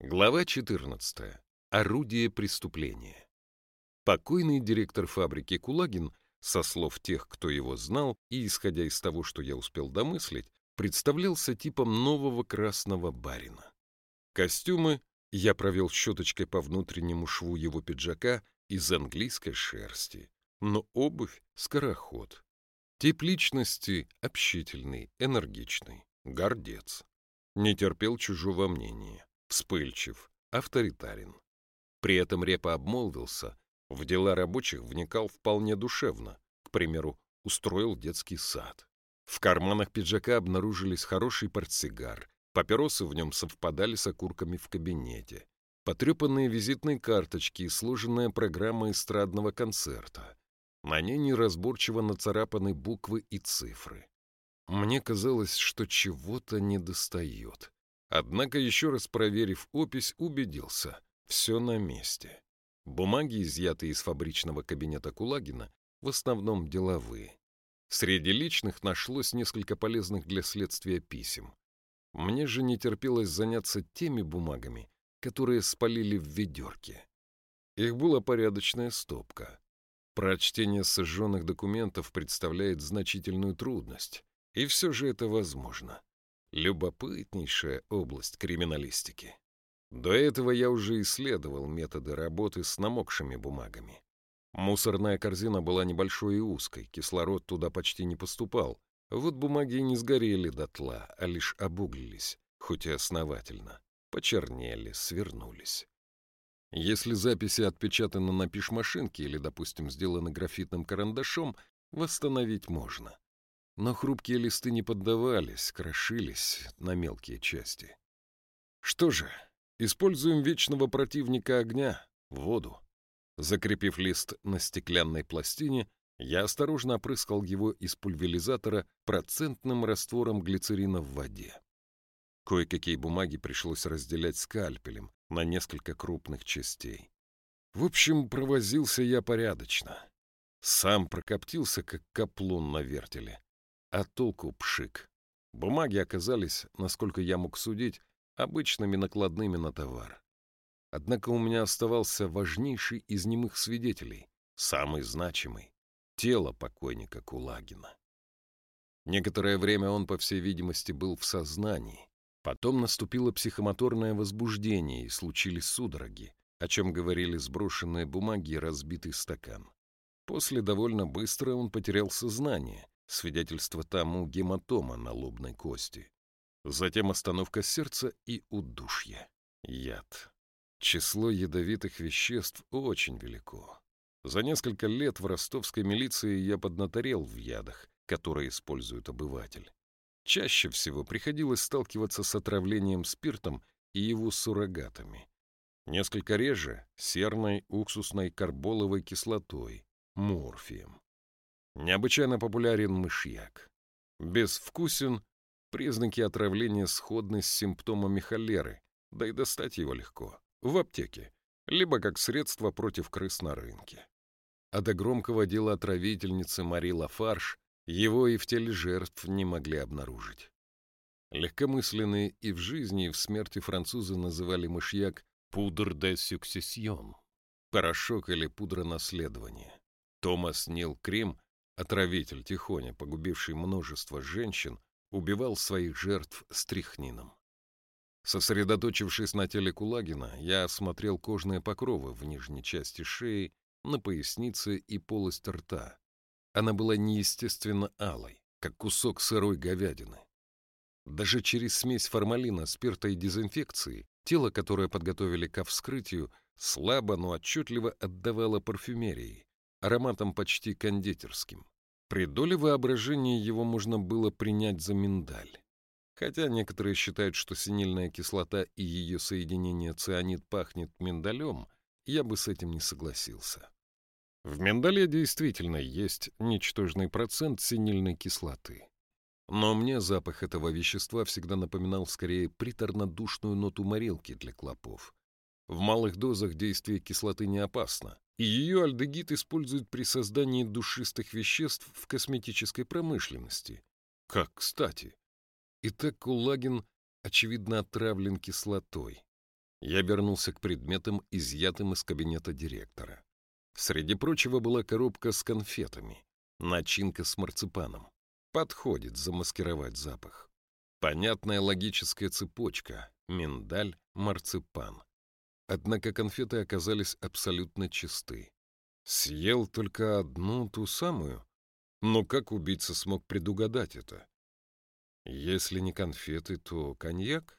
Глава 14. Орудие преступления. Покойный директор фабрики Кулагин, со слов тех, кто его знал, и исходя из того, что я успел домыслить, представлялся типом нового красного барина. Костюмы я провел щеточкой по внутреннему шву его пиджака из английской шерсти, но обувь — скороход. Тип личности — общительный, энергичный, гордец. Не терпел чужого мнения вспыльчив, авторитарен. При этом Репа обмолвился, в дела рабочих вникал вполне душевно, к примеру, устроил детский сад. В карманах пиджака обнаружились хороший портсигар, папиросы в нем совпадали с окурками в кабинете, потрепанные визитные карточки и сложенная программа эстрадного концерта. На ней неразборчиво нацарапаны буквы и цифры. Мне казалось, что чего-то недостает. Однако, еще раз проверив опись, убедился — все на месте. Бумаги, изъятые из фабричного кабинета Кулагина, в основном деловые. Среди личных нашлось несколько полезных для следствия писем. Мне же не терпелось заняться теми бумагами, которые спалили в ведерке. Их была порядочная стопка. Прочтение сожженных документов представляет значительную трудность, и все же это возможно. Любопытнейшая область криминалистики. До этого я уже исследовал методы работы с намокшими бумагами. Мусорная корзина была небольшой и узкой, кислород туда почти не поступал. Вот бумаги не сгорели дотла, а лишь обуглились, хоть и основательно. Почернели, свернулись. Если записи отпечатаны на пишмашинке или, допустим, сделаны графитным карандашом, восстановить можно но хрупкие листы не поддавались, крошились на мелкие части. Что же, используем вечного противника огня — воду. Закрепив лист на стеклянной пластине, я осторожно опрыскал его из пульверизатора процентным раствором глицерина в воде. Кое-какие бумаги пришлось разделять скальпелем на несколько крупных частей. В общем, провозился я порядочно. Сам прокоптился, как каплун на вертеле. А толку пшик. Бумаги оказались, насколько я мог судить, обычными накладными на товар. Однако у меня оставался важнейший из немых свидетелей, самый значимый — тело покойника Кулагина. Некоторое время он, по всей видимости, был в сознании. Потом наступило психомоторное возбуждение и случились судороги, о чем говорили сброшенные бумаги и разбитый стакан. После довольно быстро он потерял сознание, Свидетельство тому гематома на лобной кости. Затем остановка сердца и удушье. Яд. Число ядовитых веществ очень велико. За несколько лет в ростовской милиции я поднаторел в ядах, которые использует обыватель. Чаще всего приходилось сталкиваться с отравлением спиртом и его суррогатами. Несколько реже — серной, уксусной, карболовой кислотой, морфием. Необычайно популярен мышьяк. Безвкусен, признаки отравления сходны с симптомами холеры, да и достать его легко. В аптеке, либо как средство против крыс на рынке. А до громкого дела отравительницы Мари Лафарш его и в теле жертв не могли обнаружить. Легкомысленные и в жизни, и в смерти французы называли мышьяк «пудр де сюксесьон» — порошок или пудра наследования. Томас Нил Крем Отравитель Тихоня, погубивший множество женщин, убивал своих жертв стрихнином. Сосредоточившись на теле Кулагина, я осмотрел кожные покровы в нижней части шеи, на пояснице и полость рта. Она была неестественно алой, как кусок сырой говядины. Даже через смесь формалина, спирта и дезинфекции тело, которое подготовили ко вскрытию, слабо, но отчетливо отдавало парфюмерией, ароматом почти кондитерским. При доле воображения его можно было принять за миндаль. Хотя некоторые считают, что синильная кислота и ее соединение цианид пахнет миндалем, я бы с этим не согласился. В миндале действительно есть ничтожный процент синильной кислоты. Но мне запах этого вещества всегда напоминал скорее приторно-душную ноту морилки для клопов. В малых дозах действие кислоты не опасно, и ее альдегид используют при создании душистых веществ в косметической промышленности. Как кстати. Итак, Кулагин, очевидно, отравлен кислотой. Я вернулся к предметам, изъятым из кабинета директора. Среди прочего была коробка с конфетами, начинка с марципаном. Подходит замаскировать запах. Понятная логическая цепочка — миндаль, марципан. Однако конфеты оказались абсолютно чисты. Съел только одну ту самую. Но как убийца смог предугадать это? Если не конфеты, то коньяк?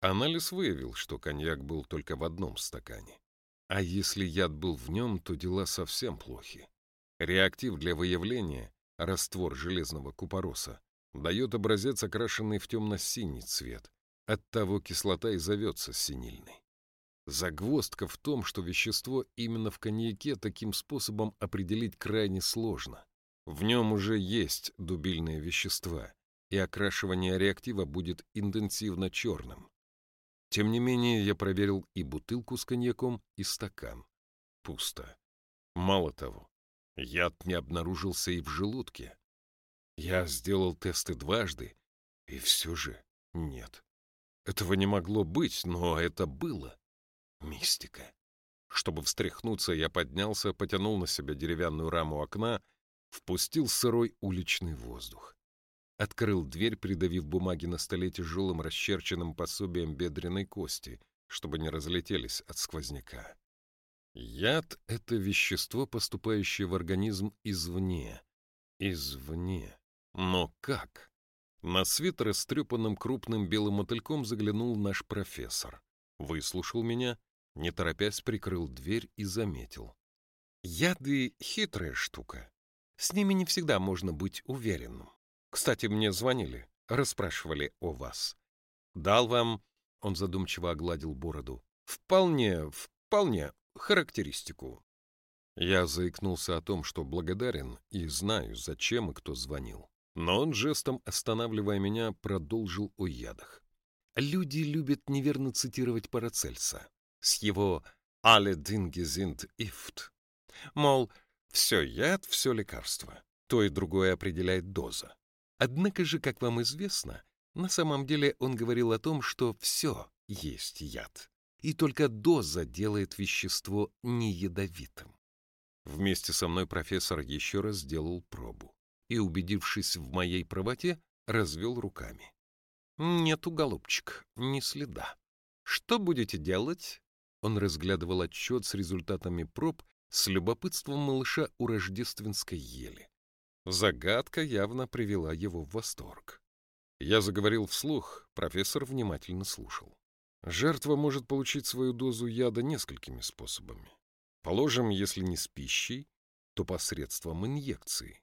Анализ выявил, что коньяк был только в одном стакане. А если яд был в нем, то дела совсем плохи. Реактив для выявления, раствор железного купороса, дает образец, окрашенный в темно-синий цвет. Оттого кислота и зовется синильной. Загвоздка в том, что вещество именно в коньяке таким способом определить крайне сложно. В нем уже есть дубильные вещества, и окрашивание реактива будет интенсивно черным. Тем не менее, я проверил и бутылку с коньяком, и стакан. Пусто. Мало того, яд не обнаружился и в желудке. Я сделал тесты дважды, и все же нет. Этого не могло быть, но это было. Мистика. Чтобы встряхнуться, я поднялся, потянул на себя деревянную раму окна, впустил сырой уличный воздух. Открыл дверь, придавив бумаги на столе тяжелым расчерченным пособием бедренной кости, чтобы не разлетелись от сквозняка. Яд — это вещество, поступающее в организм извне. Извне. Но как? На свет растрепанным крупным белым мотыльком заглянул наш профессор. Выслушал меня, не торопясь прикрыл дверь и заметил. Яды — хитрая штука. С ними не всегда можно быть уверенным. Кстати, мне звонили, расспрашивали о вас. Дал вам, он задумчиво огладил бороду, вполне, вполне характеристику. Я заикнулся о том, что благодарен и знаю, зачем и кто звонил. Но он жестом, останавливая меня, продолжил о ядах. Люди любят неверно цитировать Парацельса с его «Alle Dinge sind Gift». Мол, все яд, все лекарство. То и другое определяет доза. Однако же, как вам известно, на самом деле он говорил о том, что все есть яд, и только доза делает вещество неядовитым. Вместе со мной профессор еще раз сделал пробу и, убедившись в моей правоте, развел руками. «Нету, голубчик, ни следа. Что будете делать?» Он разглядывал отчет с результатами проб с любопытством малыша у рождественской ели. Загадка явно привела его в восторг. Я заговорил вслух, профессор внимательно слушал. Жертва может получить свою дозу яда несколькими способами. Положим, если не с пищей, то посредством инъекции.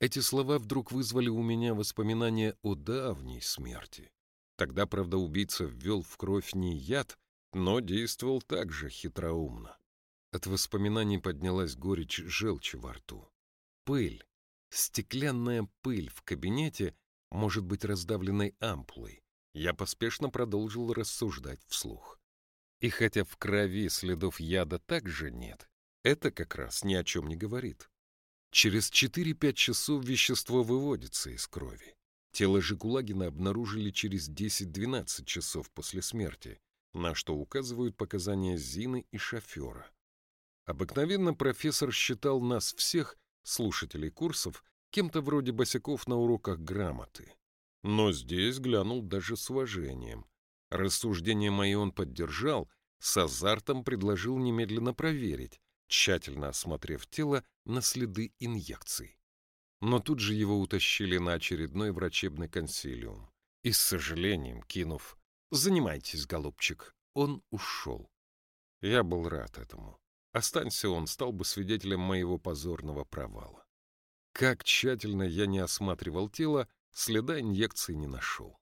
Эти слова вдруг вызвали у меня воспоминания о давней смерти. Тогда, правда, убийца ввел в кровь не яд, но действовал также хитроумно. От воспоминаний поднялась горечь желчи во рту. Пыль, Стеклянная пыль в кабинете может быть раздавленной ампулой. Я поспешно продолжил рассуждать вслух. И хотя в крови следов яда также нет, это как раз ни о чем не говорит. Через 4-5 часов вещество выводится из крови. Тело Жигулагина обнаружили через 10-12 часов после смерти, на что указывают показания Зины и шофера. Обыкновенно профессор считал нас всех слушателей курсов, кем-то вроде босиков на уроках грамоты. Но здесь глянул даже с уважением. Рассуждение мои он поддержал, с азартом предложил немедленно проверить, тщательно осмотрев тело на следы инъекций. Но тут же его утащили на очередной врачебный консилиум. И с сожалением, кинув «Занимайтесь, голубчик», он ушел. Я был рад этому. Останься он, стал бы свидетелем моего позорного провала. Как тщательно я не осматривал тело, следа инъекции не нашел.